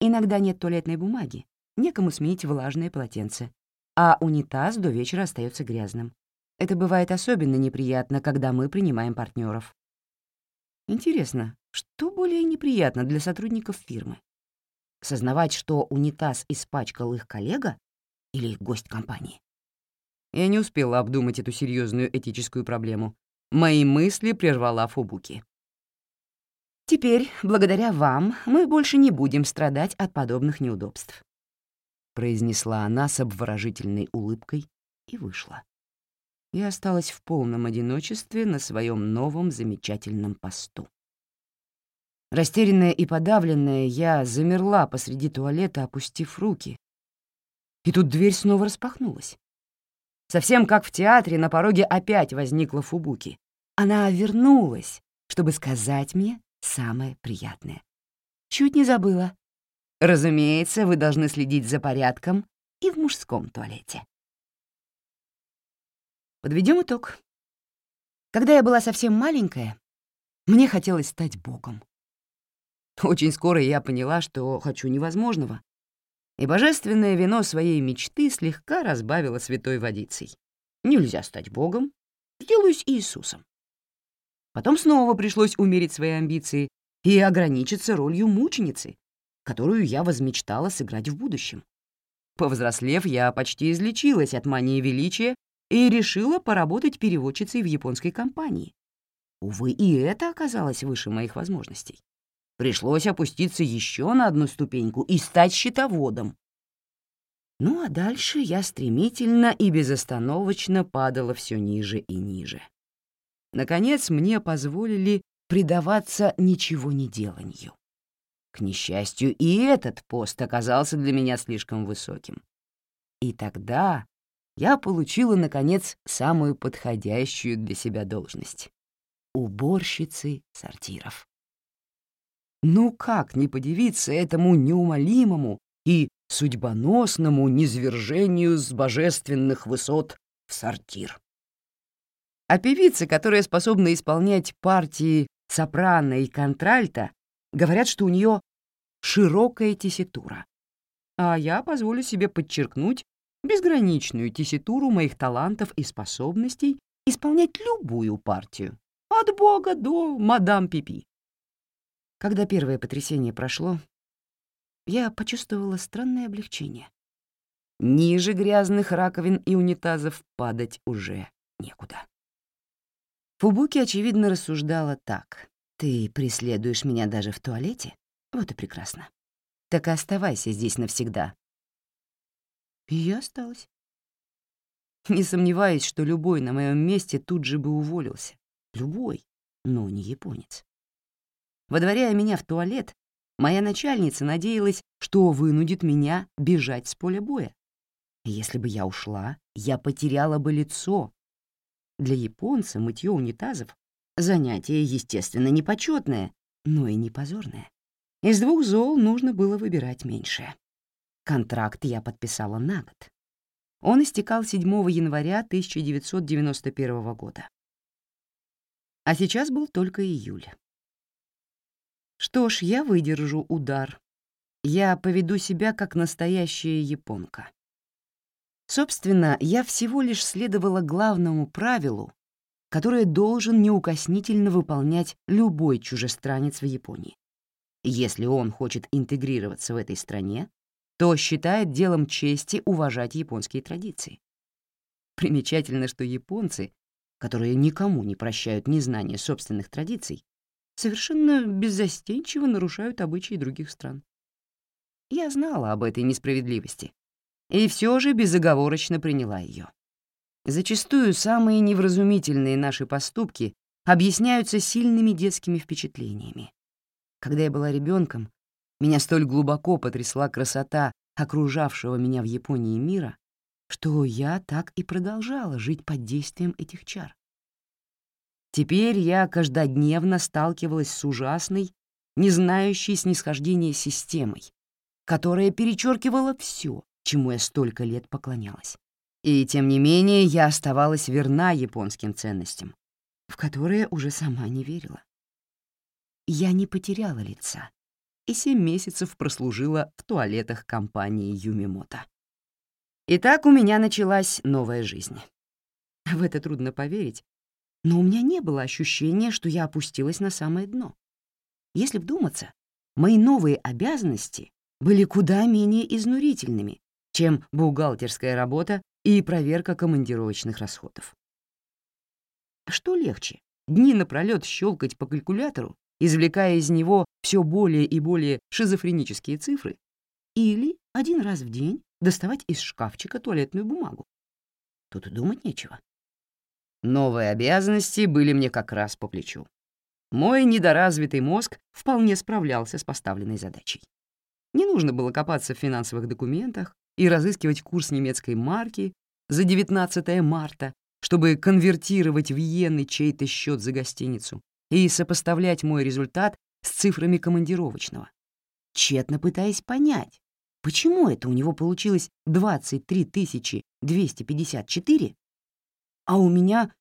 Иногда нет туалетной бумаги, некому сменить влажное полотенце, а унитаз до вечера остается грязным. Это бывает особенно неприятно, когда мы принимаем партнеров. Интересно, что более неприятно для сотрудников фирмы? Сознавать, что унитаз испачкал их коллега или их гость компании? Я не успела обдумать эту серьезную этическую проблему. Мои мысли прервала Фубуки. «Теперь, благодаря вам, мы больше не будем страдать от подобных неудобств произнесла она с обворожительной улыбкой и вышла. Я осталась в полном одиночестве на своем новом замечательном посту. Растерянная и подавленная, я замерла посреди туалета, опустив руки. И тут дверь снова распахнулась. Совсем как в театре, на пороге опять возникла Фубуки. Она вернулась, чтобы сказать мне самое приятное. Чуть не забыла. Разумеется, вы должны следить за порядком и в мужском туалете. Подведем итог. Когда я была совсем маленькая, мне хотелось стать богом. Очень скоро я поняла, что хочу невозможного, и божественное вино своей мечты слегка разбавило святой водицей. Нельзя стать богом, сделаюсь Иисусом. Потом снова пришлось умерить свои амбиции и ограничиться ролью мученицы, которую я возмечтала сыграть в будущем. Повзрослев, я почти излечилась от мании величия и решила поработать переводчицей в японской компании. Увы, и это оказалось выше моих возможностей. Пришлось опуститься еще на одну ступеньку и стать счетоводом. Ну а дальше я стремительно и безостановочно падала все ниже и ниже. Наконец, мне позволили предаваться ничего не деланию. К несчастью, и этот пост оказался для меня слишком высоким. И тогда я получила, наконец, самую подходящую для себя должность — уборщицы сортиров. Ну как не подивиться этому неумолимому и судьбоносному низвержению с божественных высот в сортир? А певица, которая способна исполнять партии сопрано и контральта, Говорят, что у нее широкая тесситура. А я позволю себе подчеркнуть безграничную тесситуру моих талантов и способностей исполнять любую партию, от бога до мадам Пипи. Когда первое потрясение прошло, я почувствовала странное облегчение. Ниже грязных раковин и унитазов падать уже некуда. Фубуки, очевидно, рассуждала так. Ты преследуешь меня даже в туалете? Вот и прекрасно. Так и оставайся здесь навсегда. И я осталась. Не сомневаюсь, что любой на моем месте тут же бы уволился. Любой, но не японец. Водворяя меня в туалет, моя начальница надеялась, что вынудит меня бежать с поля боя. Если бы я ушла, я потеряла бы лицо. Для японца мытье унитазов — занятие, естественно, непочетное, но и не позорное. Из двух зол нужно было выбирать меньшее. Контракт я подписала на год. Он истекал 7 января 1991 года. А сейчас был только июль. Что ж, я выдержу удар. Я поведу себя как настоящая японка. Собственно, я всего лишь следовала главному правилу, которое должен неукоснительно выполнять любой чужестранец в Японии. Если он хочет интегрироваться в этой стране, то считает делом чести уважать японские традиции. Примечательно, что японцы, которые никому не прощают незнание собственных традиций, совершенно беззастенчиво нарушают обычаи других стран. Я знала об этой несправедливости и все же безоговорочно приняла ее. Зачастую самые невразумительные наши поступки объясняются сильными детскими впечатлениями. Когда я была ребенком, меня столь глубоко потрясла красота окружавшего меня в Японии мира, что я так и продолжала жить под действием этих чар. Теперь я каждодневно сталкивалась с ужасной, не знающей снисхождения системой, которая перечеркивала все, чему я столько лет поклонялась. И тем не менее я оставалась верна японским ценностям, в которые уже сама не верила. Я не потеряла лица и семь месяцев прослужила в туалетах компании Юмимото. Итак, у меня началась новая жизнь. В это трудно поверить, но у меня не было ощущения, что я опустилась на самое дно. Если вдуматься, мои новые обязанности были куда менее изнурительными, чем бухгалтерская работа и проверка командировочных расходов. Что легче, дни напролёт щелкать по калькулятору, извлекая из него все более и более шизофренические цифры, или один раз в день доставать из шкафчика туалетную бумагу? Тут думать нечего. Новые обязанности были мне как раз по плечу. Мой недоразвитый мозг вполне справлялся с поставленной задачей. Не нужно было копаться в финансовых документах и разыскивать курс немецкой марки за 19 марта, чтобы конвертировать в иены чей-то счет за гостиницу и сопоставлять мой результат с цифрами командировочного, тщетно пытаясь понять, почему это у него получилось 23 254, а у меня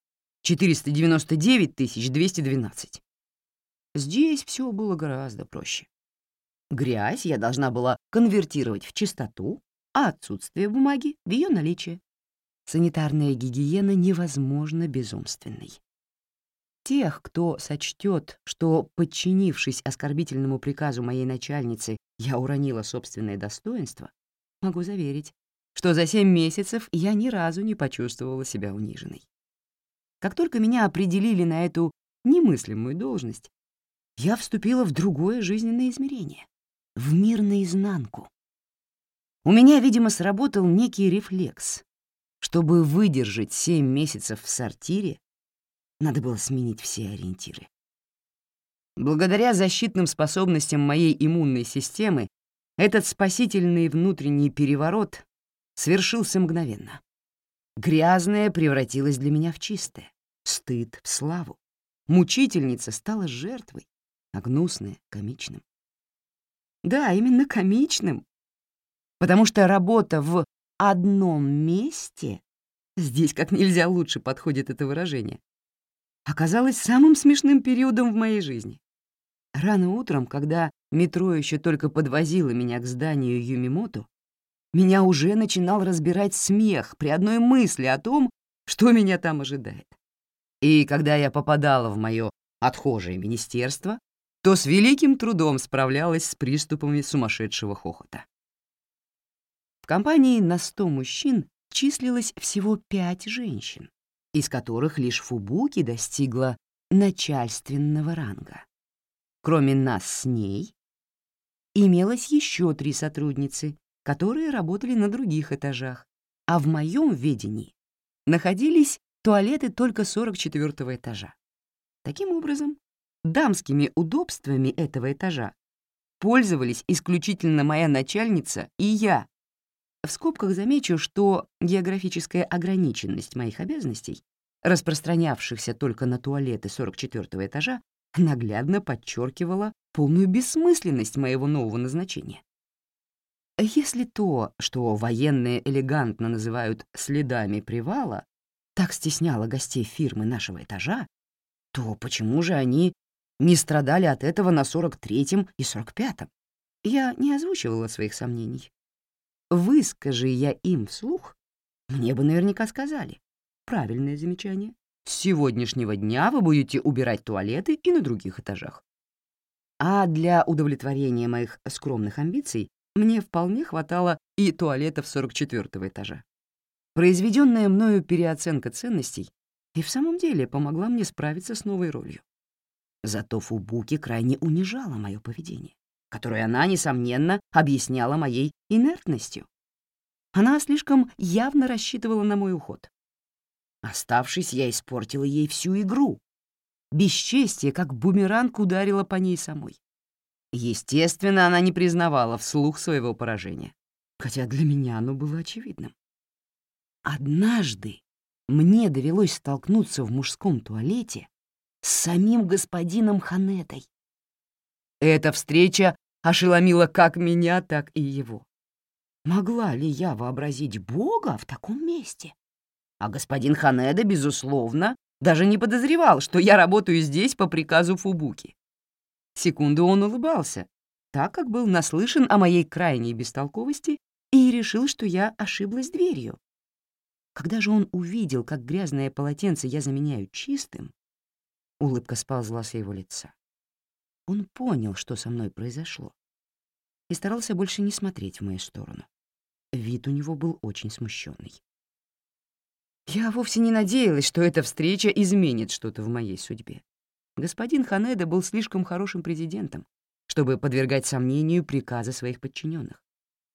499 212. Здесь все было гораздо проще. Грязь я должна была конвертировать в чистоту, а отсутствие бумаги — в ее наличие. Санитарная гигиена невозможна безумственной. Тех, кто сочтет, что, подчинившись оскорбительному приказу моей начальницы, я уронила собственное достоинство, могу заверить, что за семь месяцев я ни разу не почувствовала себя униженной. Как только меня определили на эту немыслимую должность, я вступила в другое жизненное измерение, в мир наизнанку. У меня, видимо, сработал некий рефлекс. Чтобы выдержать семь месяцев в сортире, надо было сменить все ориентиры. Благодаря защитным способностям моей иммунной системы этот спасительный внутренний переворот свершился мгновенно. Грязное превратилось для меня в чистое, стыд в славу. Мучительница стала жертвой, а гнусное — комичным. Да, именно комичным. Потому что работа в одном месте, здесь как нельзя лучше подходит это выражение, оказалась самым смешным периодом в моей жизни. Рано утром, когда метро еще только подвозило меня к зданию Юмимото, меня уже начинал разбирать смех при одной мысли о том, что меня там ожидает. И когда я попадала в мое отхожее министерство, то с великим трудом справлялась с приступами сумасшедшего хохота. В компании на 100 мужчин числилось всего пять женщин, из которых лишь Фубуки достигла начальственного ранга. Кроме нас с ней, имелось еще три сотрудницы, которые работали на других этажах, а в моем ведении находились туалеты только 44 этажа. Таким образом, дамскими удобствами этого этажа пользовались исключительно моя начальница и я. В скобках замечу, что географическая ограниченность моих обязанностей, распространявшихся только на туалеты 44 этажа, наглядно подчеркивала полную бессмысленность моего нового назначения. Если то, что военные элегантно называют «следами привала», так стесняло гостей фирмы нашего этажа, то почему же они не страдали от этого на 43-м и 45-м? Я не озвучивала своих сомнений. Выскажи я им вслух, мне бы наверняка сказали. Правильное замечание. С сегодняшнего дня вы будете убирать туалеты и на других этажах. А для удовлетворения моих скромных амбиций мне вполне хватало и туалетов 44 этажа. Произведенная мною переоценка ценностей и в самом деле помогла мне справиться с новой ролью. Зато Фубуки крайне унижала мое поведение, которое она, несомненно, объясняла моей инертностью. Она слишком явно рассчитывала на мой уход. Оставшись, я испортила ей всю игру. Бесчестие, как бумеранг, ударило по ней самой. Естественно, она не признавала вслух своего поражения, хотя для меня оно было очевидным. Однажды мне довелось столкнуться в мужском туалете с самим господином Ханетой. Эта встреча ошеломила как меня, так и его. Могла ли я вообразить Бога в таком месте? А господин Ханеда, безусловно, даже не подозревал, что я работаю здесь по приказу Фубуки. Секунду он улыбался, так как был наслышан о моей крайней бестолковости и решил, что я ошиблась дверью. Когда же он увидел, как грязное полотенце я заменяю чистым, улыбка сползла с его лица. Он понял, что со мной произошло, и старался больше не смотреть в мою сторону. Вид у него был очень смущенный. Я вовсе не надеялась, что эта встреча изменит что-то в моей судьбе. Господин Ханеда был слишком хорошим президентом, чтобы подвергать сомнению приказы своих подчиненных.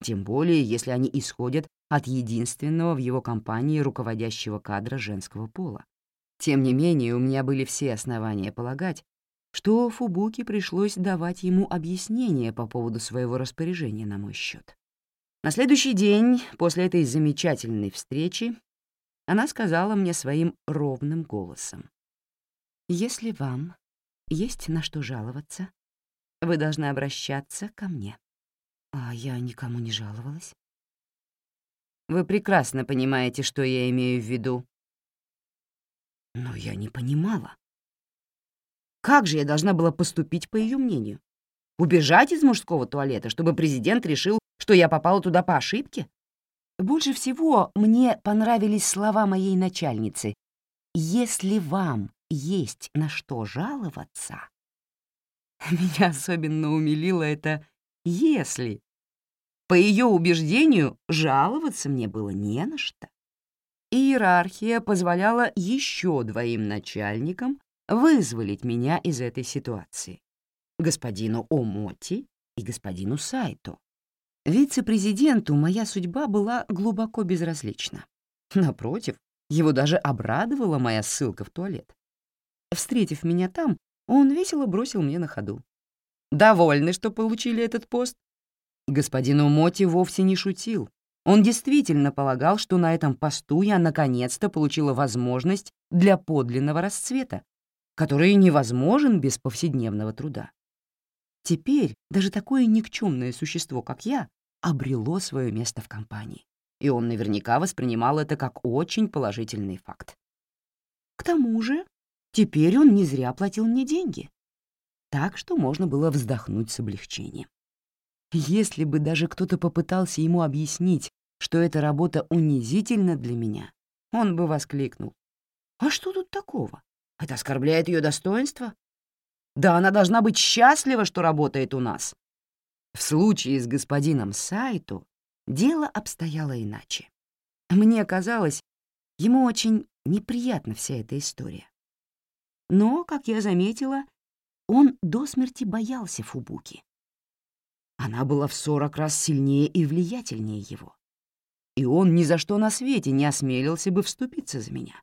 Тем более, если они исходят от единственного в его компании руководящего кадра женского пола. Тем не менее, у меня были все основания полагать, что Фубуки пришлось давать ему объяснение по поводу своего распоряжения на мой счет. На следующий день, после этой замечательной встречи, она сказала мне своим ровным голосом. «Если вам есть на что жаловаться, вы должны обращаться ко мне». А я никому не жаловалась. Вы прекрасно понимаете, что я имею в виду. Но я не понимала. Как же я должна была поступить по ее мнению? Убежать из мужского туалета, чтобы президент решил, что я попала туда по ошибке? Больше всего мне понравились слова моей начальницы. «Если вам есть на что жаловаться...» Меня особенно умилило это «если». По ее убеждению, жаловаться мне было не на что. Иерархия позволяла еще двоим начальникам вызволить меня из этой ситуации — господину Омоти и господину Сайто. Вице-президенту моя судьба была глубоко безразлична. Напротив, его даже обрадовала моя ссылка в туалет. Встретив меня там, он весело бросил мне на ходу. «Довольны, что получили этот пост?» Господин Умоти вовсе не шутил. Он действительно полагал, что на этом посту я наконец-то получила возможность для подлинного расцвета, который невозможен без повседневного труда. Теперь даже такое никчемное существо, как я, обрело свое место в компании, и он наверняка воспринимал это как очень положительный факт. К тому же, теперь он не зря платил мне деньги, так что можно было вздохнуть с облегчением. Если бы даже кто-то попытался ему объяснить, что эта работа унизительна для меня, он бы воскликнул. «А что тут такого? Это оскорбляет ее достоинство? Да она должна быть счастлива, что работает у нас». В случае с господином Сайто дело обстояло иначе. Мне казалось, ему очень неприятна вся эта история. Но, как я заметила, он до смерти боялся Фубуки. Она была в сорок раз сильнее и влиятельнее его. и он ни за что на свете не осмелился бы вступиться за меня.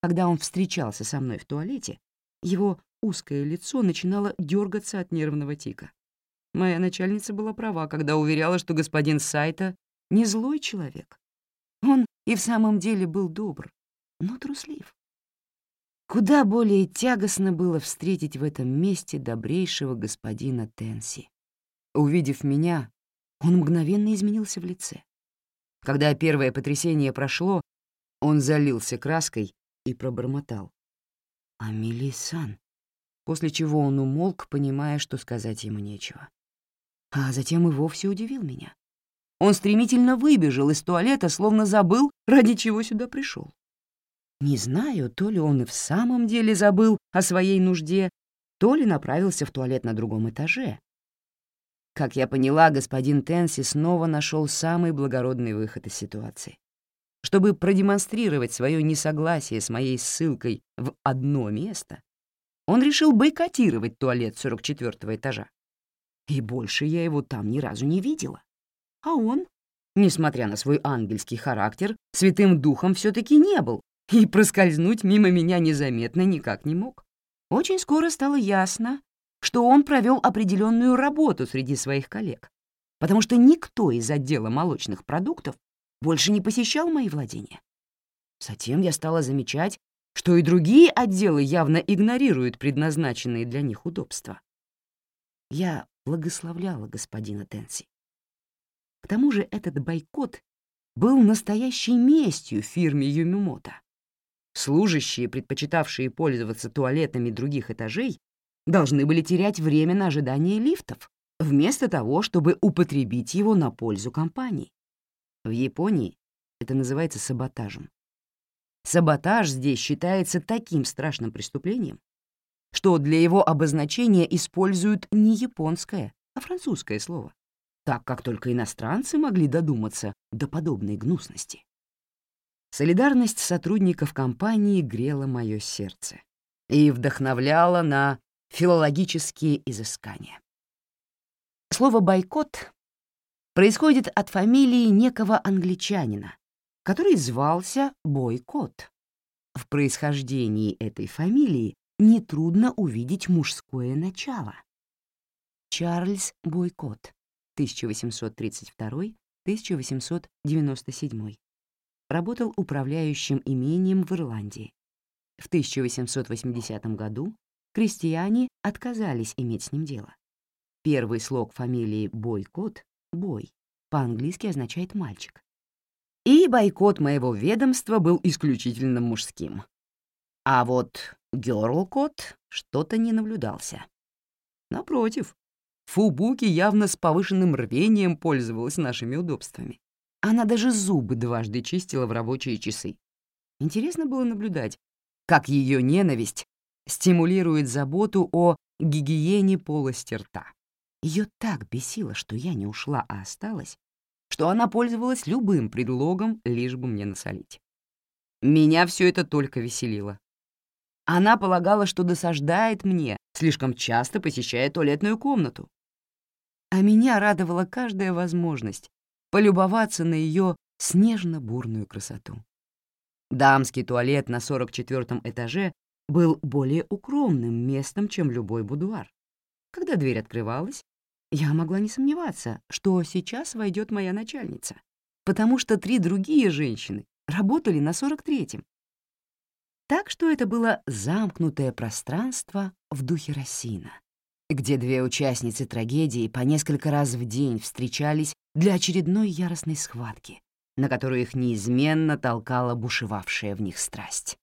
Когда он встречался со мной в туалете, его узкое лицо начинало дергаться от нервного тика. Моя начальница была права, когда уверяла, что господин Сайта не злой человек. Он и в самом деле был добр, но труслив. Куда более тягостно было встретить в этом месте добрейшего господина Тенси. Увидев меня, он мгновенно изменился в лице. Когда первое потрясение прошло, он залился краской и пробормотал. «Амели-сан», после чего он умолк, понимая, что сказать ему нечего. А затем и вовсе удивил меня. Он стремительно выбежал из туалета, словно забыл, ради чего сюда пришел. Не знаю, то ли он и в самом деле забыл о своей нужде, то ли направился в туалет на другом этаже. Как я поняла, господин Тенси снова нашел самый благородный выход из ситуации. Чтобы продемонстрировать свое несогласие с моей ссылкой в одно место, он решил бойкотировать туалет 44 этажа. И больше я его там ни разу не видела. А он, несмотря на свой ангельский характер, святым духом все таки не был и проскользнуть мимо меня незаметно никак не мог. Очень скоро стало ясно, что он провел определенную работу среди своих коллег, потому что никто из отдела молочных продуктов больше не посещал мои владения. Затем я стала замечать, что и другие отделы явно игнорируют предназначенные для них удобства. Я благословляла господина Тенси. К тому же этот бойкот был настоящей местью фирме Юмимото. Служащие, предпочитавшие пользоваться туалетами других этажей, должны были терять время на ожидание лифтов, вместо того, чтобы употребить его на пользу компании. В Японии это называется саботажем. Саботаж здесь считается таким страшным преступлением, что для его обозначения используют не японское, а французское слово, так как только иностранцы могли додуматься до подобной гнусности. Солидарность сотрудников компании грела мое сердце и вдохновляла на филологические изыскания. Слово «бойкот» происходит от фамилии некого англичанина, который звался Бойкот. В происхождении этой фамилии нетрудно увидеть мужское начало. Чарльз Бойкот, 1832-1897. Работал управляющим имением в Ирландии. В 1880 году крестьяне отказались иметь с ним дело. Первый слог фамилии Бойкот — «бой», по-английски означает «мальчик». И бойкот моего ведомства был исключительно мужским. А вот Гёрлкот что-то не наблюдался. Напротив, Фубуки явно с повышенным рвением пользовалась нашими удобствами. Она даже зубы дважды чистила в рабочие часы. Интересно было наблюдать, как ее ненависть стимулирует заботу о гигиене полости рта. Ее так бесило, что я не ушла, а осталась, что она пользовалась любым предлогом, лишь бы мне насолить. Меня все это только веселило. Она полагала, что досаждает мне, слишком часто посещая туалетную комнату. А меня радовала каждая возможность полюбоваться на ее снежно-бурную красоту. Дамский туалет на 44 этаже был более укромным местом, чем любой будуар. Когда дверь открывалась, я могла не сомневаться, что сейчас войдет моя начальница, потому что три другие женщины работали на 43-м. Так что это было замкнутое пространство в духе Рассина, где две участницы трагедии по несколько раз в день встречались для очередной яростной схватки, на которую их неизменно толкала бушевавшая в них страсть.